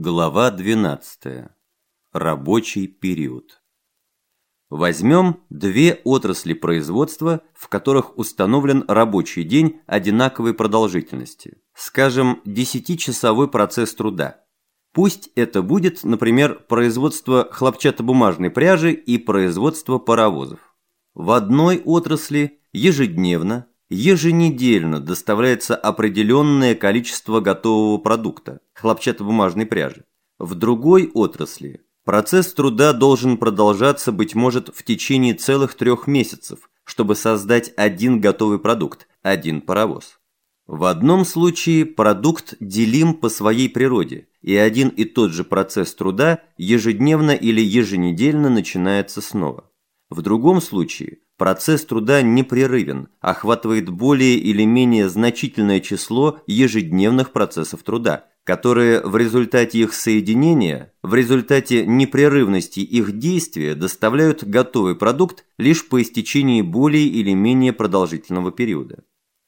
Глава 12. Рабочий период. Возьмем две отрасли производства, в которых установлен рабочий день одинаковой продолжительности. Скажем, 10-часовой процесс труда. Пусть это будет, например, производство хлопчатобумажной пряжи и производство паровозов. В одной отрасли ежедневно, еженедельно доставляется определенное количество готового продукта – хлопчатобумажной пряжи. В другой отрасли процесс труда должен продолжаться, быть может, в течение целых трех месяцев, чтобы создать один готовый продукт – один паровоз. В одном случае продукт делим по своей природе, и один и тот же процесс труда ежедневно или еженедельно начинается снова. В другом случае процесс труда непрерывен, охватывает более или менее значительное число ежедневных процессов труда, которые в результате их соединения, в результате непрерывности их действия доставляют готовый продукт лишь по истечении более или менее продолжительного периода.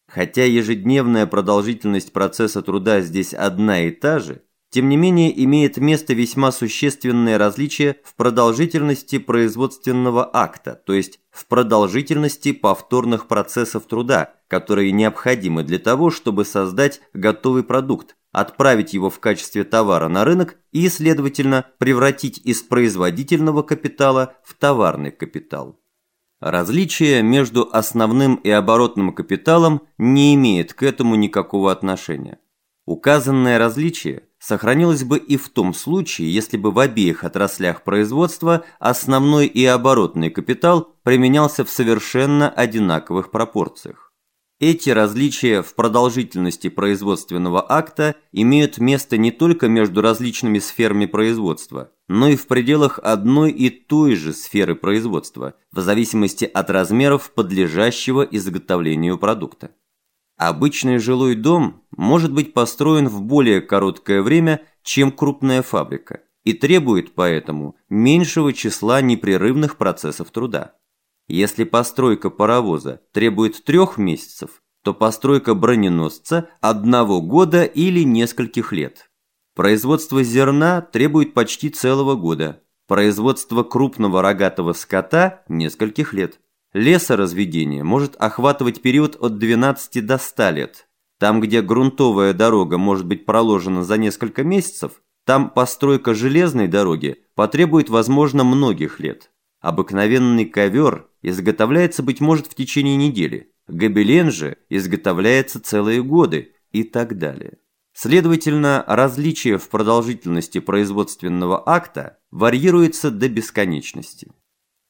Хотя ежедневная продолжительность процесса труда здесь одна и та же, тем не менее имеет место весьма существенное различие в продолжительности производственного акта, то есть в продолжительности повторных процессов труда, которые необходимы для того, чтобы создать готовый продукт, отправить его в качестве товара на рынок и, следовательно, превратить из производительного капитала в товарный капитал. Различие между основным и оборотным капиталом не имеет к этому никакого отношения. Указанное различие сохранилось бы и в том случае, если бы в обеих отраслях производства основной и оборотный капитал применялся в совершенно одинаковых пропорциях. Эти различия в продолжительности производственного акта имеют место не только между различными сферами производства, но и в пределах одной и той же сферы производства, в зависимости от размеров подлежащего изготовлению продукта. Обычный жилой дом может быть построен в более короткое время, чем крупная фабрика, и требует поэтому меньшего числа непрерывных процессов труда. Если постройка паровоза требует трех месяцев, то постройка броненосца – одного года или нескольких лет. Производство зерна требует почти целого года, производство крупного рогатого скота – нескольких лет. Лесоразведение может охватывать период от 12 до 100 лет. Там, где грунтовая дорога может быть проложена за несколько месяцев, там постройка железной дороги потребует, возможно, многих лет. Обыкновенный ковер изготовляется, быть может, в течение недели, гобелен же изготовляется целые годы и так далее. Следовательно, различие в продолжительности производственного акта варьируется до бесконечности.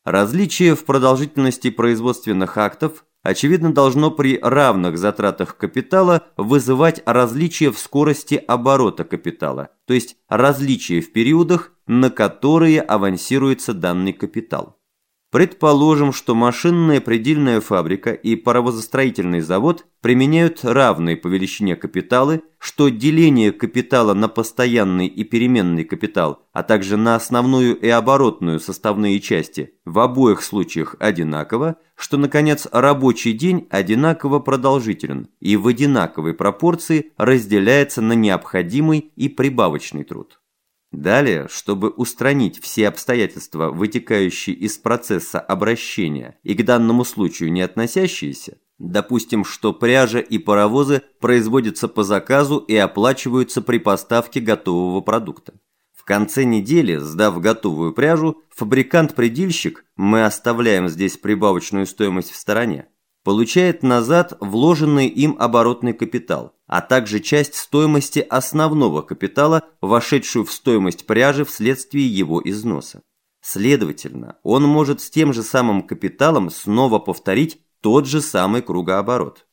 Различие в продолжительности производственных актов, очевидно, должно при равных затратах капитала вызывать различие в скорости оборота капитала, то есть различие в периодах, на которые авансируется данный капитал. Предположим, что машинная предельная фабрика и паровозостроительный завод применяют равные по величине капиталы, что деление капитала на постоянный и переменный капитал, а также на основную и оборотную составные части в обоих случаях одинаково, что, наконец, рабочий день одинаково продолжителен и в одинаковой пропорции разделяется на необходимый и прибавочный труд. Далее, чтобы устранить все обстоятельства, вытекающие из процесса обращения и к данному случаю не относящиеся, допустим, что пряжа и паровозы производятся по заказу и оплачиваются при поставке готового продукта. В конце недели, сдав готовую пряжу, фабрикант-предельщик, мы оставляем здесь прибавочную стоимость в стороне, получает назад вложенный им оборотный капитал, а также часть стоимости основного капитала, вошедшую в стоимость пряжи вследствие его износа. Следовательно, он может с тем же самым капиталом снова повторить тот же самый кругооборот.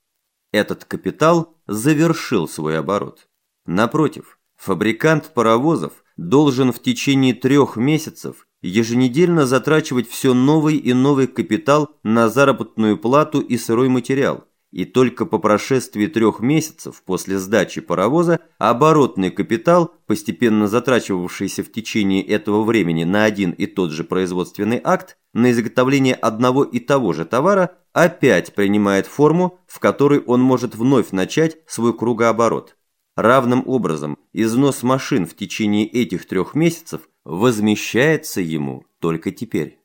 Этот капитал завершил свой оборот. Напротив, фабрикант паровозов должен в течение трех месяцев еженедельно затрачивать все новый и новый капитал на заработную плату и сырой материал, и только по прошествии трех месяцев после сдачи паровоза оборотный капитал, постепенно затрачивавшийся в течение этого времени на один и тот же производственный акт, на изготовление одного и того же товара, опять принимает форму, в которой он может вновь начать свой кругооборот. равным образом износ машин в течение этих трех месяцев возмещается ему только теперь.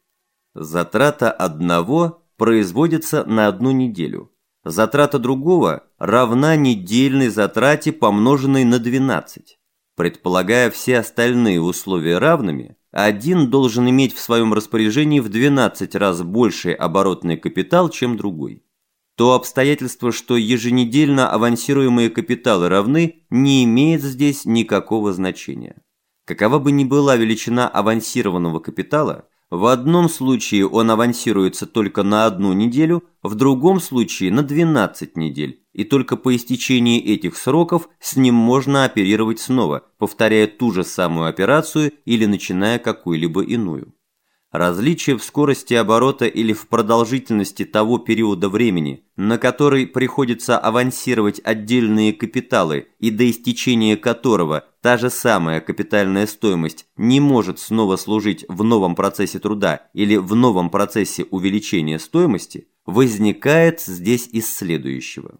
Затрата одного производится на одну неделю. Затрата другого равна недельной затрате, помноженной на 12. Предполагая все остальные условия равными, один должен иметь в своем распоряжении в 12 раз больший оборотный капитал, чем другой. То обстоятельство, что еженедельно авансируемые капиталы равны, не имеет здесь никакого значения. Какова бы ни была величина авансированного капитала, в одном случае он авансируется только на одну неделю, в другом случае на 12 недель, и только по истечении этих сроков с ним можно оперировать снова, повторяя ту же самую операцию или начиная какую-либо иную. Различие в скорости оборота или в продолжительности того периода времени, на который приходится авансировать отдельные капиталы и до истечения которого та же самая капитальная стоимость не может снова служить в новом процессе труда или в новом процессе увеличения стоимости, возникает здесь из следующего.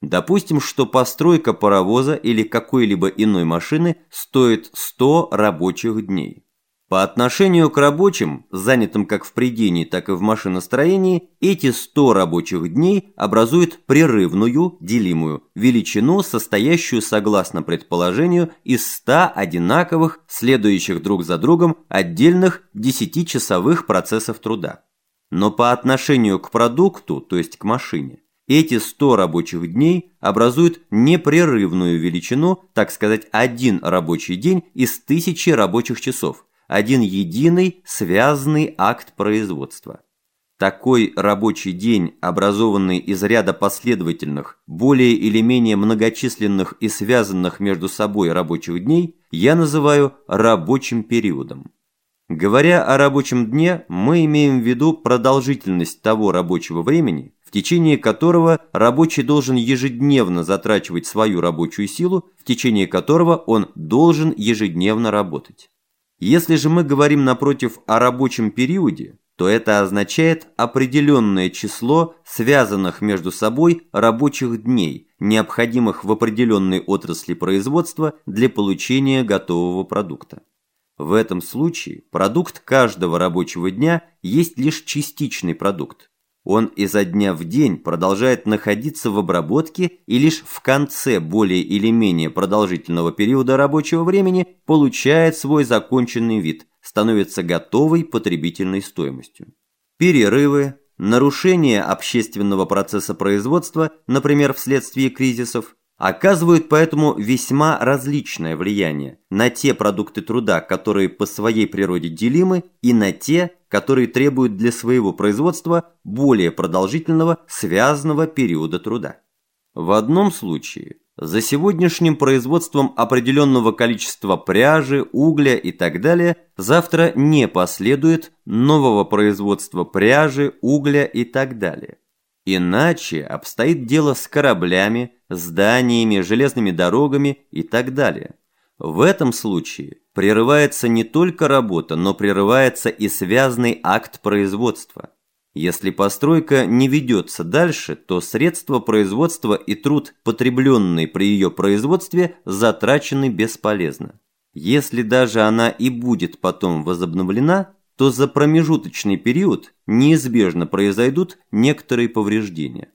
Допустим, что постройка паровоза или какой-либо иной машины стоит 100 рабочих дней. По отношению к рабочим, занятым как в придении, так и в машиностроении, эти 100 рабочих дней образуют прерывную, делимую, величину, состоящую, согласно предположению, из 100 одинаковых, следующих друг за другом, отдельных 10-часовых процессов труда. Но по отношению к продукту, то есть к машине, эти 100 рабочих дней образуют непрерывную величину, так сказать, один рабочий день из тысячи рабочих часов, один единый связанный акт производства. Такой рабочий день, образованный из ряда последовательных, более или менее многочисленных и связанных между собой рабочих дней, я называю рабочим периодом. Говоря о рабочем дне, мы имеем в виду продолжительность того рабочего времени, в течение которого рабочий должен ежедневно затрачивать свою рабочую силу, в течение которого он должен ежедневно работать. Если же мы говорим, напротив, о рабочем периоде, то это означает определенное число связанных между собой рабочих дней, необходимых в определенной отрасли производства для получения готового продукта. В этом случае продукт каждого рабочего дня есть лишь частичный продукт, он изо дня в день продолжает находиться в обработке и лишь в конце более или менее продолжительного периода рабочего времени получает свой законченный вид, становится готовой потребительной стоимостью. Перерывы, нарушение общественного процесса производства, например, вследствие кризисов, оказывают поэтому весьма различное влияние на те продукты труда, которые по своей природе делимы, и на те, которые требуют для своего производства более продолжительного связанного периода труда. В одном случае за сегодняшним производством определенного количества пряжи, угля и так далее завтра не последует нового производства пряжи, угля и так далее. Иначе обстоит дело с кораблями, зданиями, железными дорогами и так далее. В этом случае прерывается не только работа, но прерывается и связанный акт производства. Если постройка не ведется дальше, то средства производства и труд, потребленный при ее производстве, затрачены бесполезно. Если даже она и будет потом возобновлена, то за промежуточный период неизбежно произойдут некоторые повреждения.